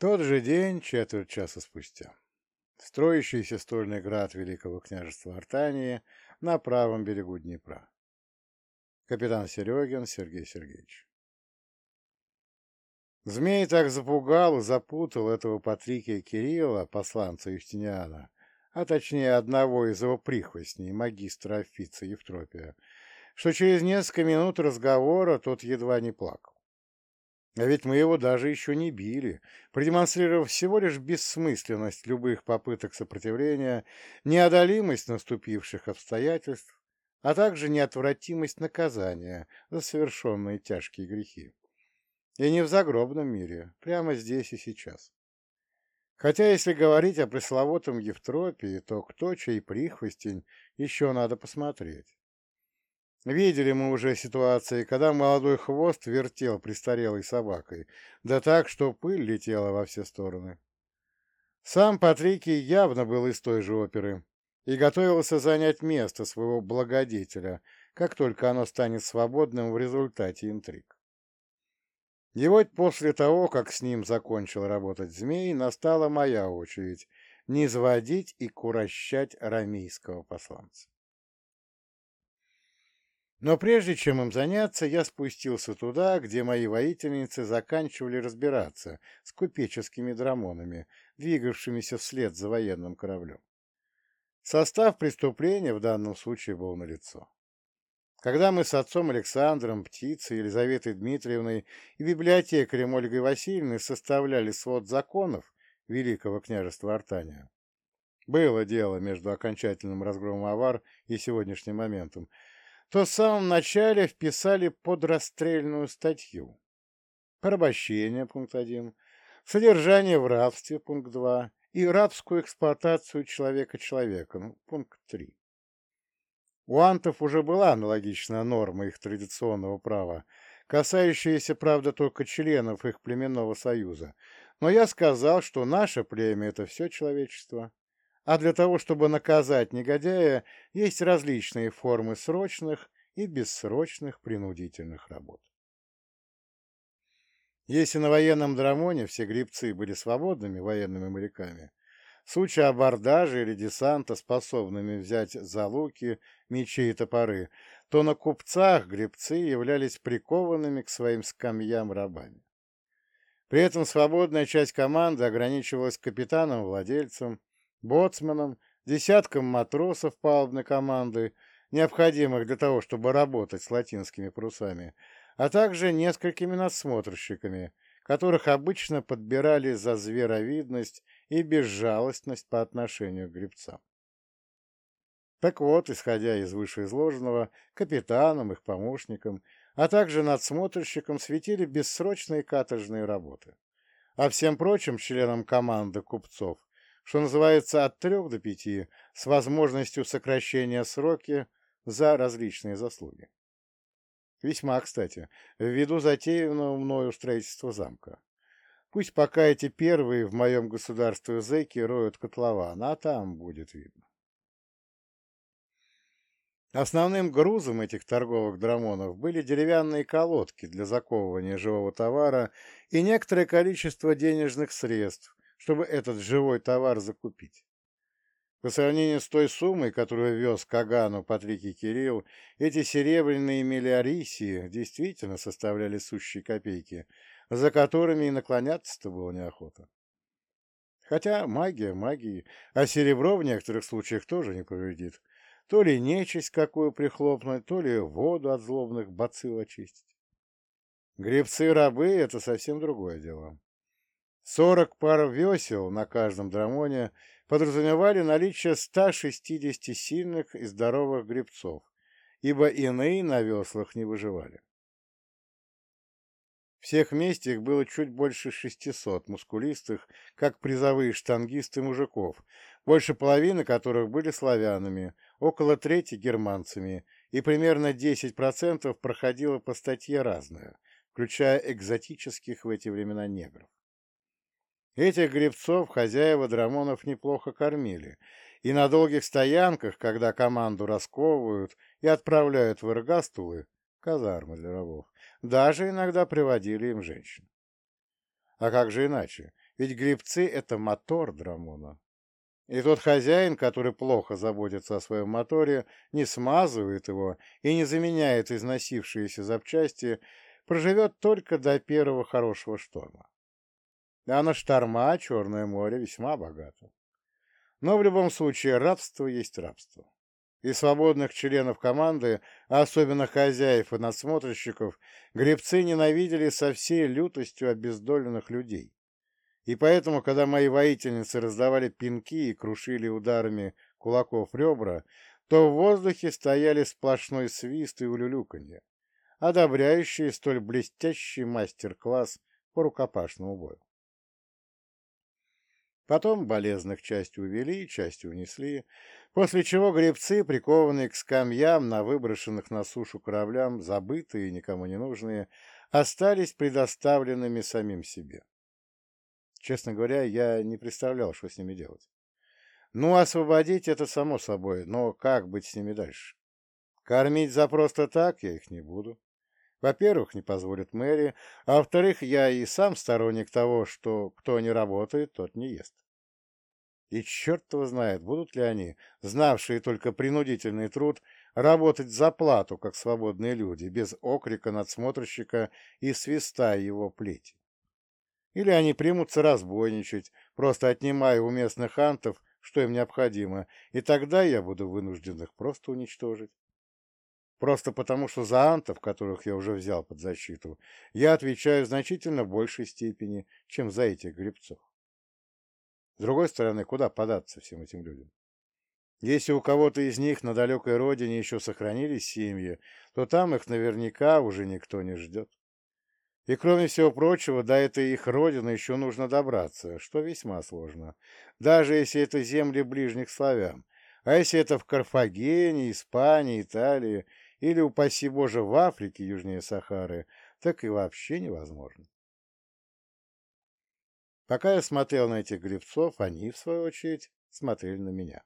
Тот же день, четверть часа спустя. Строящийся стольный град Великого княжества Артании на правом берегу Днепра. Капитан Серегин Сергей Сергеевич. Змей так запугал и запутал этого Патрикия Кирилла, посланца Юстиниана, а точнее одного из его прихвостней, магистра офица Евтропия, что через несколько минут разговора тот едва не плакал. А ведь мы его даже еще не били, продемонстрировав всего лишь бессмысленность любых попыток сопротивления, неодолимость наступивших обстоятельств, а также неотвратимость наказания за совершенные тяжкие грехи. И не в загробном мире, прямо здесь и сейчас. Хотя, если говорить о пресловутом Евтропии, то кто чей прихвостень, еще надо посмотреть. Видели мы уже ситуации, когда молодой хвост вертел престарелой собакой, да так, что пыль летела во все стороны. Сам Патрикий явно был из той же оперы и готовился занять место своего благодетеля, как только оно станет свободным в результате интриг. И вот после того, как с ним закончил работать змей, настала моя очередь не изводить и курощать рамейского посланца. Но прежде чем им заняться, я спустился туда, где мои воительницы заканчивали разбираться с купеческими драмонами, двигавшимися вслед за военным кораблем. Состав преступления в данном случае был налицо. Когда мы с отцом Александром, птицей, Елизаветой Дмитриевной и библиотекарем Ольгой Васильевной составляли свод законов Великого княжества Артания, было дело между окончательным разгромом авар и сегодняшним моментом, то в самом начале вписали под расстрельную статью. Порабощение, пункт 1, содержание в рабстве, пункт 2, и рабскую эксплуатацию человека человеком, пункт 3. У антов уже была аналогичная норма их традиционного права, касающаяся, правда, только членов их племенного союза, но я сказал, что наше племя — это все человечество, а для того, чтобы наказать негодяя, есть различные формы срочных и бессрочных принудительных работ. Если на военном драмоне все грибцы были свободными военными моряками, в случае абордажа или десанта, способными взять за луки, мечи и топоры, то на купцах гребцы являлись прикованными к своим скамьям рабами. При этом свободная часть команды ограничивалась капитаном-владельцем, боцманом, десятком матросов палубной команды, необходимых для того, чтобы работать с латинскими парусами, а также несколькими надсмотрщиками, которых обычно подбирали за зверовидность и безжалостность по отношению к гребцам. Так вот, исходя из вышеизложенного, капитанам, их помощникам, а также надсмотрщикам светили бессрочные каторжные работы, а всем прочим членам команды купцов что называется, от трех до пяти, с возможностью сокращения сроки за различные заслуги. Весьма, кстати, ввиду затеянного мною строительства замка. Пусть пока эти первые в моем государстве зэки роют котлован, а там будет видно. Основным грузом этих торговых драмонов были деревянные колодки для заковывания живого товара и некоторое количество денежных средств, чтобы этот живой товар закупить. По сравнению с той суммой, которую вез Кагану Патрикий Кирилл, эти серебряные миллиарисии действительно составляли сущие копейки, за которыми и наклоняться-то было неохота. Хотя магия магии, а серебро в некоторых случаях тоже не повредит. То ли нечисть какую прихлопнуть, то ли воду от злобных бацилл очистить. Гребцы-рабы — это совсем другое дело. Сорок пар весел на каждом драмоне подразумевали наличие 160 сильных и здоровых гребцов, ибо иные на веслах не выживали. Всех вместе их было чуть больше 600 мускулистых, как призовые штангисты мужиков, больше половины которых были славянами, около трети германцами, и примерно 10% проходило по статье разное, включая экзотических в эти времена негров. Этих гребцов хозяева драмонов неплохо кормили, и на долгих стоянках, когда команду расковывают и отправляют в эргастулы, казармы для рабов, даже иногда приводили им женщин. А как же иначе? Ведь грибцы — это мотор драмона. И тот хозяин, который плохо заботится о своем моторе, не смазывает его и не заменяет износившиеся запчасти, проживет только до первого хорошего шторма. А на шторма Черное море весьма богато. Но в любом случае рабство есть рабство. И свободных членов команды, а особенно хозяев и надсмотрщиков, гребцы ненавидели со всей лютостью обездоленных людей и поэтому, когда мои воительницы раздавали пинки и крушили ударами кулаков ребра, то в воздухе стояли сплошной свист и улюлюканье, одобряющие столь блестящий мастер-класс по рукопашному бою. Потом болезных частью увели, частью унесли, после чего гребцы, прикованные к скамьям на выброшенных на сушу кораблям, забытые и никому не нужные, остались предоставленными самим себе. Честно говоря, я не представлял, что с ними делать. Ну, освободить это само собой, но как быть с ними дальше? Кормить за просто так я их не буду. Во-первых, не позволит Мэри, а во-вторых, я и сам сторонник того, что кто не работает, тот не ест. И черт его знает, будут ли они, знавшие только принудительный труд, работать за плату, как свободные люди, без окрика надсмотрщика и свиста его плети. Или они примутся разбойничать, просто отнимая у местных антов, что им необходимо, и тогда я буду вынужден их просто уничтожить. Просто потому, что за антов, которых я уже взял под защиту, я отвечаю в значительно большей степени, чем за этих гребцов. С другой стороны, куда податься всем этим людям? Если у кого-то из них на далекой родине еще сохранились семьи, то там их наверняка уже никто не ждет. И, кроме всего прочего, до этой их родины еще нужно добраться, что весьма сложно, даже если это земли ближних славян. А если это в Карфагене, Испании, Италии или, упаси Боже, в Африке южнее Сахары, так и вообще невозможно. Пока я смотрел на этих гребцов, они, в свою очередь, смотрели на меня.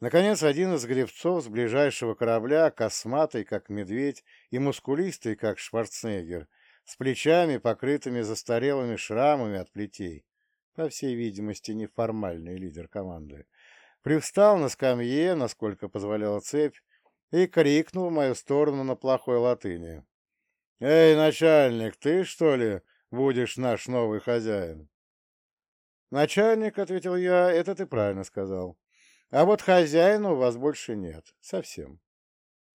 Наконец, один из гребцов с ближайшего корабля, косматый, как медведь, и мускулистый, как Шварценеггер, с плечами, покрытыми застарелыми шрамами от плетей, по всей видимости, неформальный лидер команды, привстал на скамье, насколько позволяла цепь, и крикнул в мою сторону на плохой латыни. «Эй, начальник, ты, что ли, будешь наш новый хозяин?» «Начальник», — ответил я, — «это ты правильно сказал. А вот хозяина у вас больше нет. Совсем.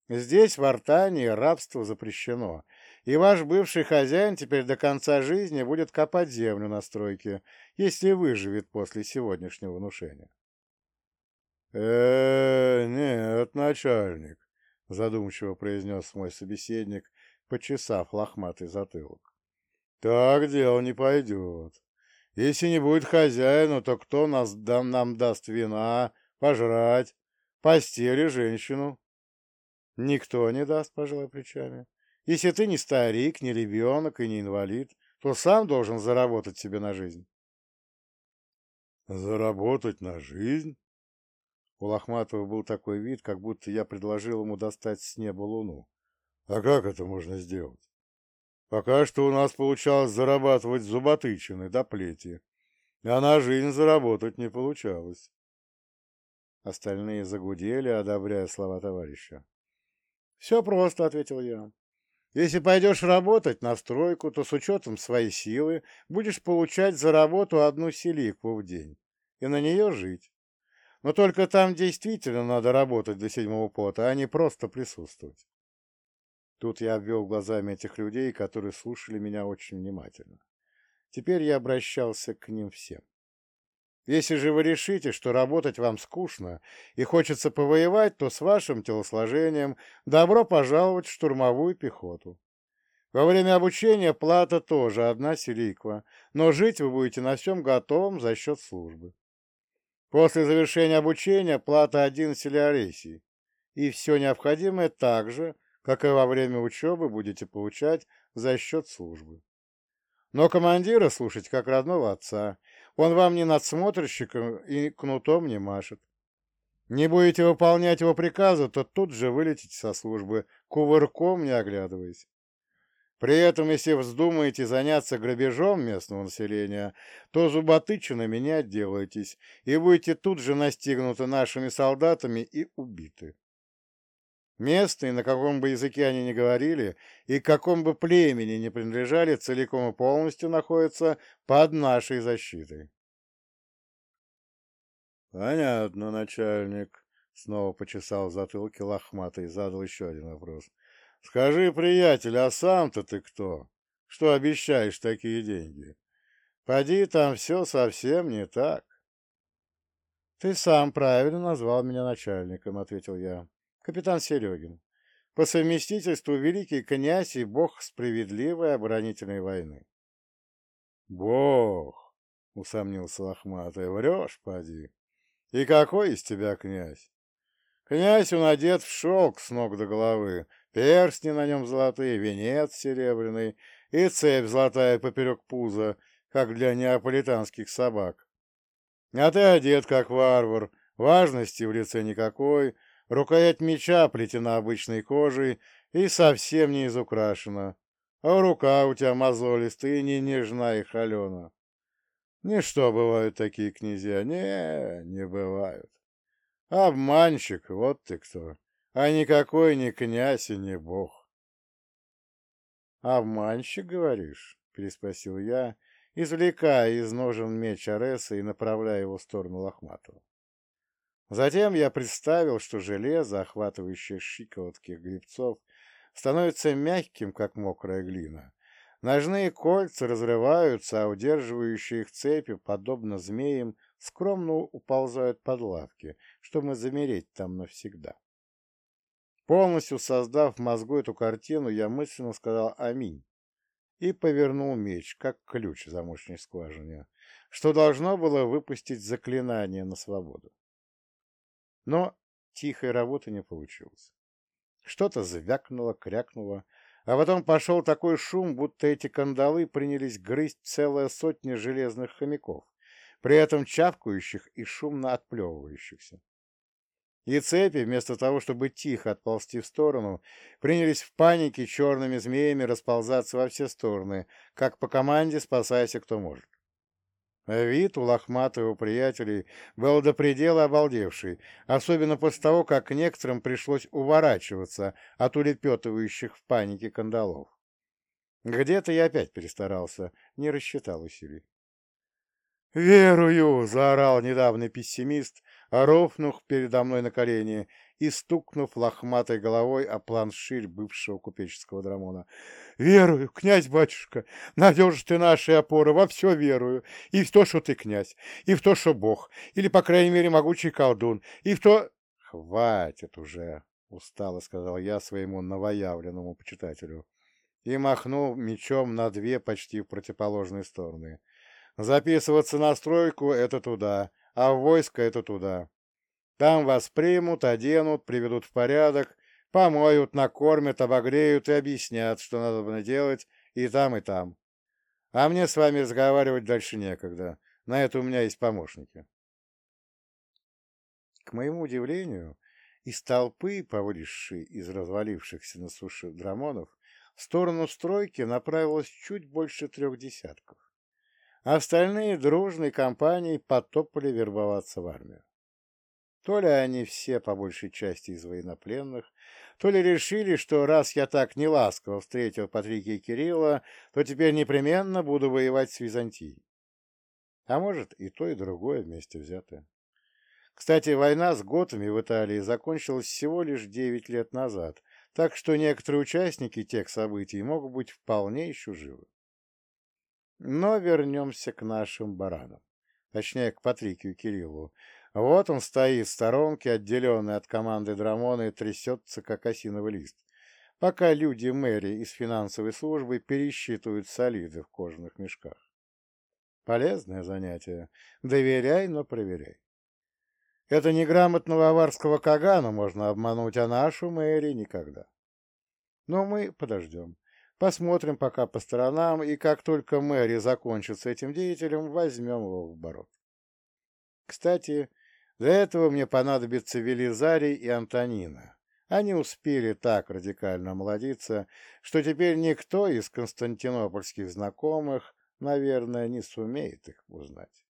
Здесь, в Артании, рабство запрещено, и ваш бывший хозяин теперь до конца жизни будет копать землю на стройке, если выживет после сегодняшнего внушения. Э, нет, начальник», — задумчиво произнес мой собеседник, почесав лохматый затылок. «Так дело не пойдет. Если не будет хозяина, то кто нас, да, нам даст вина, пожрать, постели женщину. Никто не даст, пожалуй, плечами. Если ты не старик, не ребенок и не инвалид, то сам должен заработать себе на жизнь. Заработать на жизнь? У Лохматова был такой вид, как будто я предложил ему достать с неба луну. А как это можно сделать? Пока что у нас получалось зарабатывать зуботычины до плети, а на жизнь заработать не получалось. Остальные загудели, одобряя слова товарища. «Все просто», — ответил я. «Если пойдешь работать на стройку, то с учетом своей силы будешь получать за работу одну селикву в день и на нее жить. Но только там действительно надо работать до седьмого пота, а не просто присутствовать». Тут я обвел глазами этих людей, которые слушали меня очень внимательно. Теперь я обращался к ним всем. Если же вы решите, что работать вам скучно и хочется повоевать, то с вашим телосложением добро пожаловать в штурмовую пехоту. Во время обучения плата тоже одна селиква, но жить вы будете на всем готовом за счет службы. После завершения обучения плата один селиаресий, и все необходимое так же, как и во время учебы, будете получать за счет службы. Но командира слушать как родного отца – он вам не надсмотрщиком и кнутом не машет. Не будете выполнять его приказы, то тут же вылетите со службы, кувырком не оглядываясь. При этом, если вздумаете заняться грабежом местного населения, то зуботычинами не отделаетесь и будете тут же настигнуты нашими солдатами и убиты. Местные, на каком бы языке они ни говорили и к какому бы племени ни принадлежали, целиком и полностью находятся под нашей защитой. «Понятно, начальник», — снова почесал в лохматый и задал еще один вопрос. Скажи, приятель, а сам-то ты кто? Что обещаешь такие деньги? Поди, там все совсем не так. Ты сам правильно назвал меня начальником, ответил я. Капитан Серегин. По совместительству великий князь и бог справедливой оборонительной войны. Бог, усомнился лохматый, врешь, поди. И какой из тебя князь? Князь он одет в шелк с ног до головы, перстни на нем золотые, венец серебряный и цепь золотая поперек пуза, как для неаполитанских собак. А ты одет, как варвар, важности в лице никакой, рукоять меча плетена обычной кожей и совсем не изукрашена, а рука у тебя мозолистая и не нежна и холена. Ничто бывают такие князья, не, не бывают. Обманщик, вот ты кто а никакой не князь и не бог. «Обманщик, говоришь?» — переспросил я, извлекая из ножен меч Ареса и направляя его в сторону Лохматова. Затем я представил, что железо, охватывающее щиколотки грибцов, становится мягким, как мокрая глина. Ножные кольца разрываются, а удерживающие их цепи, подобно змеям, скромно уползают под лавки, чтобы замереть там навсегда. Полностью создав в мозгу эту картину, я мысленно сказал «Аминь» и повернул меч, как ключ в замочной скважине, что должно было выпустить заклинание на свободу. Но тихой работы не получилось. Что-то звякнуло, крякнуло, а потом пошел такой шум, будто эти кандалы принялись грызть целая сотня железных хомяков, при этом чавкающих и шумно отплевывающихся. И цепи, вместо того, чтобы тихо отползти в сторону, принялись в панике черными змеями расползаться во все стороны, как по команде «спасайся, кто может». Вид у лохматого приятелей был до предела обалдевший, особенно после того, как некоторым пришлось уворачиваться от улепетывающих в панике кандалов. Где-то я опять перестарался, не рассчитал усилий. «Верую!» — заорал недавний пессимист, рухнув передо мной на колени и стукнув лохматой головой о планширь бывшего купеческого драмона. «Верую, князь-батюшка, надежишь ты нашей опоры, во все верую, и в то, что ты князь, и в то, что бог, или, по крайней мере, могучий колдун, и в то...» «Хватит уже!» — устало сказал я своему новоявленному почитателю и махнул мечом на две почти противоположные стороны. «Записываться на стройку — это туда, а войско это туда. Там вас примут, оденут, приведут в порядок, помоют, накормят, обогреют и объяснят, что надо делать и там, и там. А мне с вами разговаривать дальше некогда. На это у меня есть помощники. К моему удивлению, из толпы, повылившей из развалившихся на суше драмонов, в сторону стройки направилось чуть больше трех десятков. Остальные дружной компанией потопали вербоваться в армию. То ли они все, по большей части, из военнопленных, то ли решили, что раз я так неласково встретил Патрикия Кирилла, то теперь непременно буду воевать с Византией. А может, и то, и другое вместе взятое. Кстати, война с готами в Италии закончилась всего лишь девять лет назад, так что некоторые участники тех событий могут быть вполне еще живы. Но вернемся к нашим баранам, точнее, к Патрикию Кириллу. Вот он стоит в сторонке, отделенный от команды Драмона, и трясется, как осиновый лист, пока люди мэрии из финансовой службы пересчитывают солиды в кожаных мешках. Полезное занятие. Доверяй, но проверяй. Это неграмотного аварского Кагана можно обмануть, а нашу мэрии никогда. Но мы подождем. Посмотрим пока по сторонам, и как только Мэри закончит с этим деятелем, возьмем его в оборот. Кстати, для этого мне понадобятся Велизарий и Антонина, Они успели так радикально омолодиться, что теперь никто из константинопольских знакомых, наверное, не сумеет их узнать.